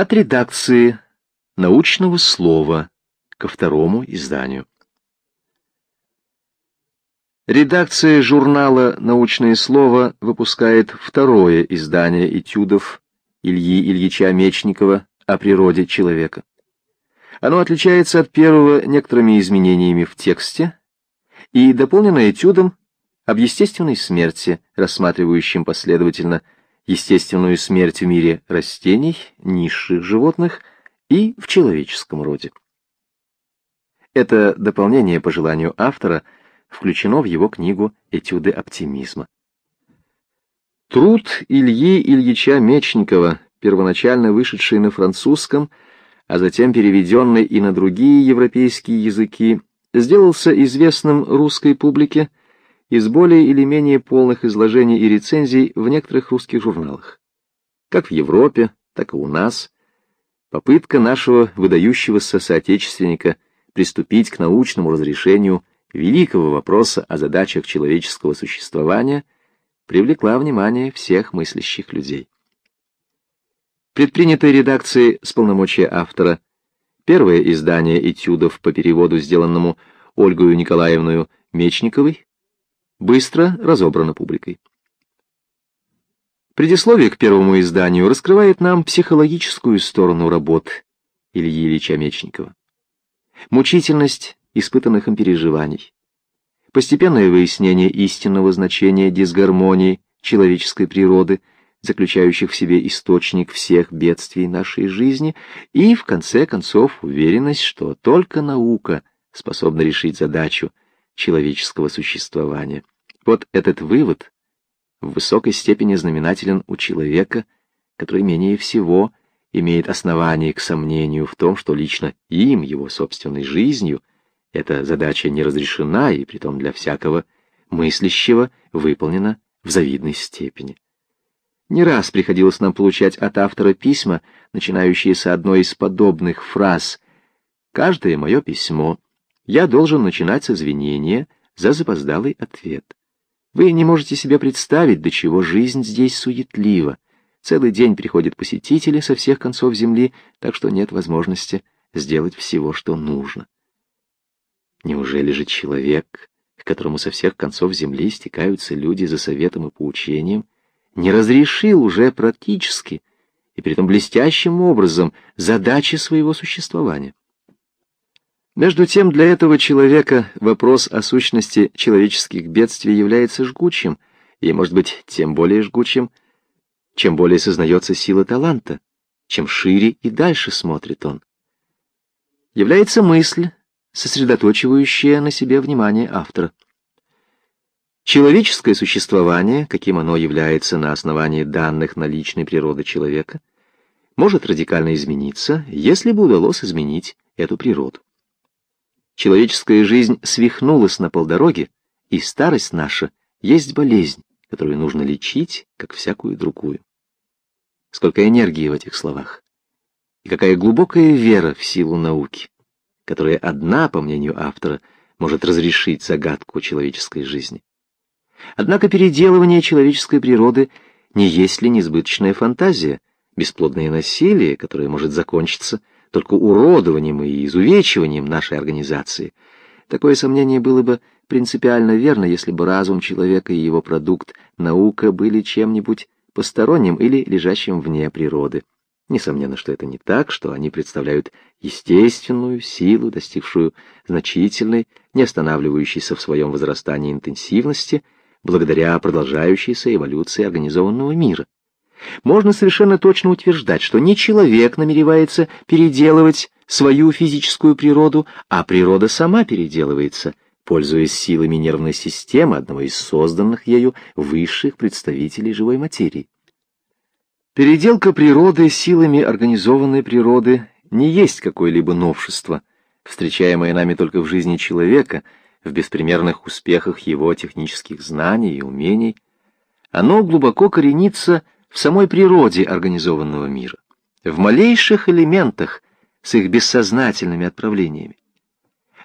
От редакции научного слова ко второму изданию. Редакция журнала «Научное слово» выпускает второе издание этюдов Ильи Ильича Мечникова о природе человека. Оно отличается от первого некоторыми изменениями в тексте и дополнено этюдом об естественной смерти, рассматривающим последовательно естественную смерть в мире растений, низших животных и в человеческом роде. Это дополнение по желанию автора включено в его книгу «Этюды оптимизма». Труд Ильи Ильича Мечникова, первоначально вышедший на французском, а затем переведенный и на другие европейские языки, сделался известным русской публике из более или менее полных изложений и рецензий в некоторых русских журналах. Как в Европе, так и у нас. Попытка нашего выдающегося соотечественника приступить к научному разрешению великого вопроса о задачах человеческого существования привлекла внимание всех мыслящих людей. Предпринятой редакцией с полномочия автора первое издание этюдов по переводу, сделанному Ольгою Николаевной Мечниковой, быстро разобрано публикой. Предисловие к первому изданию раскрывает нам психологическую сторону работ Ильи Ильича Мечникова. Мучительность испытанных им переживаний, постепенное выяснение истинного значения дисгармонии человеческой природы, заключающих в себе источник всех бедствий нашей жизни, и, в конце концов, уверенность, что только наука способна решить задачу человеческого существования. Вот этот вывод в высокой степени знаменателен у человека, который менее всего имеет основание к сомнению в том, что лично им, его собственной жизнью, эта задача не разрешена и притом для всякого мыслящего выполнена в завидной степени. Не раз приходилось нам получать от автора письма, начинающиеся одной из подобных фраз. Каждое мое письмо я должен начинать с извинения за запоздалый ответ. Вы не можете себе представить, до чего жизнь здесь суетлива. Целый день приходят посетители со всех концов земли, так что нет возможности сделать всего, что нужно. Неужели же человек, к которому со всех концов земли стекаются люди за советом и поучением, не разрешил уже практически и при этом блестящим образом задачи своего существования? Между тем, для этого человека вопрос о сущности человеческих бедствий является жгучим, и, может быть, тем более жгучим, чем более сознается сила таланта, чем шире и дальше смотрит он. Является мысль, сосредоточивающая на себе внимание автора. Человеческое существование, каким оно является на основании данных наличной природы человека, может радикально измениться, если бы удалось изменить эту природу. Человеческая жизнь свихнулась на полдороге, и старость наша есть болезнь, которую нужно лечить, как всякую другую. Сколько энергии в этих словах, и какая глубокая вера в силу науки, которая одна, по мнению автора, может разрешить загадку человеческой жизни. Однако переделывание человеческой природы не есть ли несбыточная фантазия, бесплодное насилие, которое может закончиться только уродованием и изувечиванием нашей организации. Такое сомнение было бы принципиально верно, если бы разум человека и его продукт, наука, были чем-нибудь посторонним или лежащим вне природы. Несомненно, что это не так, что они представляют естественную силу, достигшую значительной, не останавливающейся в своем возрастании интенсивности, благодаря продолжающейся эволюции организованного мира. Можно совершенно точно утверждать, что не человек намеревается переделывать свою физическую природу, а природа сама переделывается, пользуясь силами нервной системы одного из созданных ею высших представителей живой материи. Переделка природы силами организованной природы не есть какое-либо новшество, встречаемое нами только в жизни человека, в беспримерных успехах его технических знаний и умений. Оно глубоко коренится в самой природе организованного мира, в малейших элементах с их бессознательными отправлениями.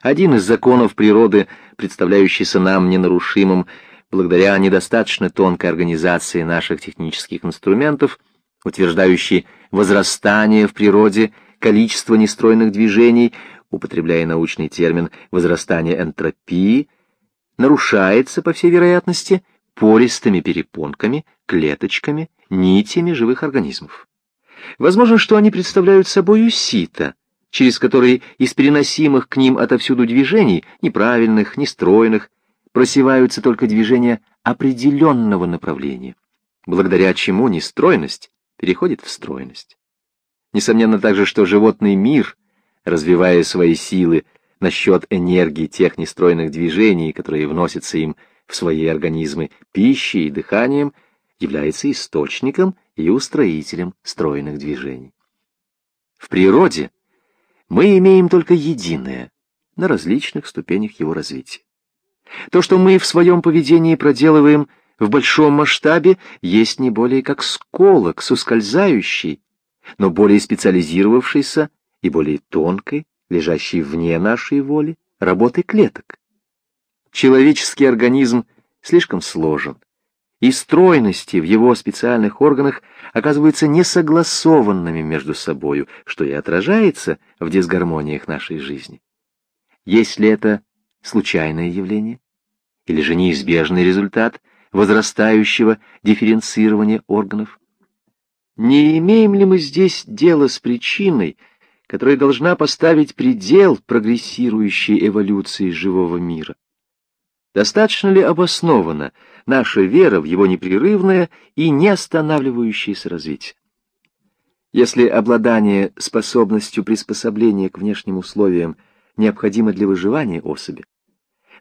Один из законов природы, представляющийся нам ненарушимым благодаря недостаточно тонкой организации наших технических инструментов, утверждающий возрастание в природе количества нестройных движений, употребляя научный термин возрастание энтропии, нарушается, по всей вероятности, пористыми перепонками, клеточками, нитями живых организмов. Возможно, что они представляют собой сито, через которые из переносимых к ним отовсюду движений, неправильных, нестройных, просеваются только движения определенного направления, благодаря чему нестройность переходит в стройность. Несомненно также, что животный мир, развивая свои силы насчет энергии тех нестройных движений, которые вносятся им в свои организмы пищей и дыханием, является источником и устроителем стройных движений. В природе мы имеем только единое на различных ступенях его развития. То, что мы в своем поведении проделываем в большом масштабе, есть не более как сколок с но более специализировавшейся и более тонкой, лежащей вне нашей воли, работы клеток. Человеческий организм слишком сложен, и стройности в его специальных органах оказываются несогласованными между собою, что и отражается в дисгармониях нашей жизни. Есть ли это случайное явление? Или же неизбежный результат возрастающего дифференцирования органов? Не имеем ли мы здесь дело с причиной, которая должна поставить предел прогрессирующей эволюции живого мира? Достаточно ли обоснована наша вера в его непрерывное и не останавливающееся развитие? Если обладание способностью приспособления к внешним условиям необходимо для выживания особи,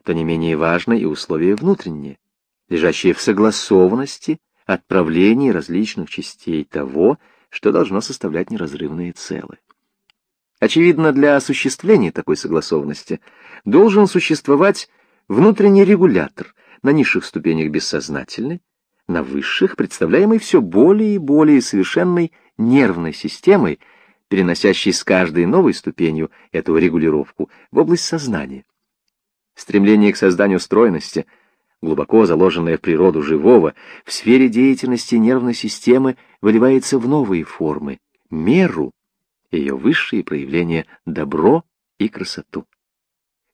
то не менее важно и условие внутреннее, лежащее в согласованности отправлении различных частей того, что должно составлять неразрывные целые. Очевидно, для осуществления такой согласованности должен существовать внутренний регулятор, на низших ступенях бессознательной, на высших, представляемый все более и более совершенной нервной системой, переносящей с каждой новой ступенью эту регулировку в область сознания. Стремление к созданию стройности, глубоко заложенное в природу живого, в сфере деятельности нервной системы выливается в новые формы, меру, ее высшие проявления добро и красоту.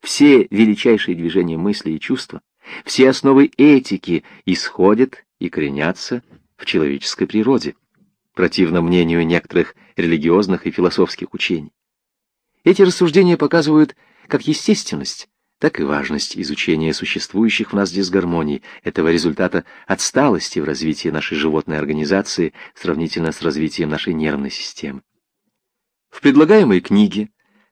Все величайшие движения мысли и чувства, все основы этики исходят и коренятся в человеческой природе, противно мнению некоторых религиозных и философских учений. Эти рассуждения показывают как естественность, так и важность изучения существующих в нас дисгармоний, этого результата отсталости в развитии нашей животной организации сравнительно с развитием нашей нервной системы. В предлагаемой книге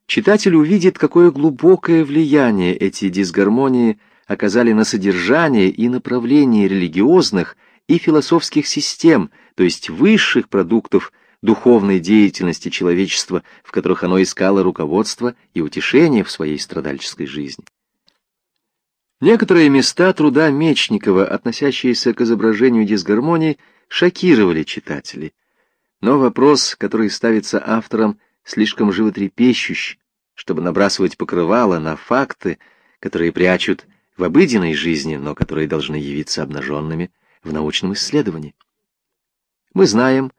читатель увидит, какое глубокое влияние эти дисгармонии оказали на содержание и направление религиозных и философских систем, то есть высших продуктов духовной деятельности человечества, в которых оно искало руководство и утешение в своей страдальческой жизни. Некоторые места труда Мечникова, относящиеся к изображению дисгармонии, шокировали читателей. Но вопрос, который ставится автором, слишком животрепещущ, чтобы набрасывать покрывало на факты, которые прячут в обыденной жизни, но которые должны явиться обнаженными в научном исследовании. Мы знаем,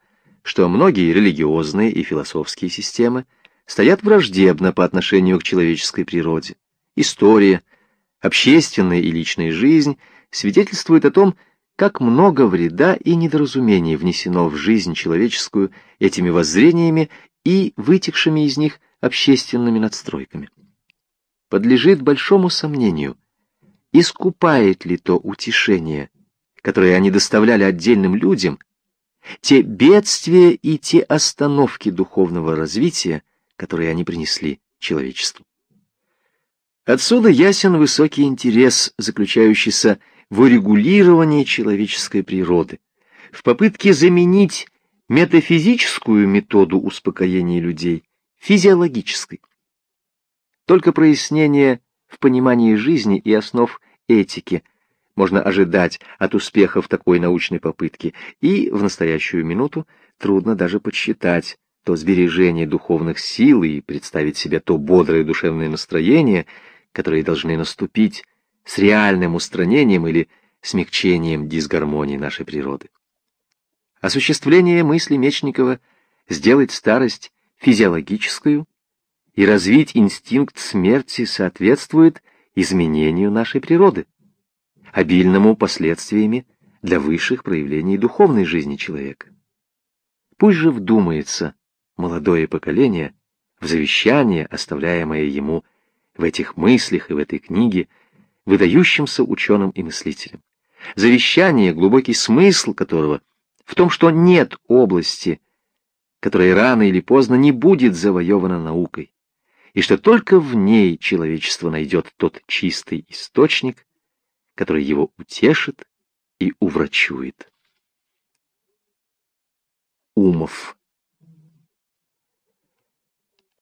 что многие религиозные и философские системы стоят враждебно по отношению к человеческой природе. История, общественная и личная жизнь свидетельствуют о том, как много вреда и недоразумений внесено в жизнь человеческую этими воззрениями и вытекшими из них общественными надстройками. Подлежит большому сомнению, искупает ли то утешение, которое они доставляли отдельным людям, те бедствия и те остановки духовного развития, которые они принесли человечеству. Отсюда ясен высокий интерес, заключающийся в урегулировании человеческой природы, в попытке заменить метафизическую методу успокоения людей физиологической. Только прояснение в понимании жизни и основ этики можно ожидать от успехов такой научной попытки, и в настоящую минуту трудно даже подсчитать то сбережение духовных сил и представить себе то бодрое душевное настроение, которые должны наступить с реальным устранением или смягчением дисгармонии нашей природы. Осуществление мысли Мечникова сделать старость физиологическую и развить инстинкт смерти соответствует изменению нашей природы, обильному последствиями для высших проявлений духовной жизни человека. Пусть же вдумается молодое поколение в завещание, оставляемое ему в этих мыслях и в этой книге, выдающимся ученым и мыслителем. Завещание, глубокий смысл которого в том, что нет области, которая рано или поздно не будет завоевана наукой, и что только в ней человечество найдет тот чистый источник, который его утешит и уврачует. Умов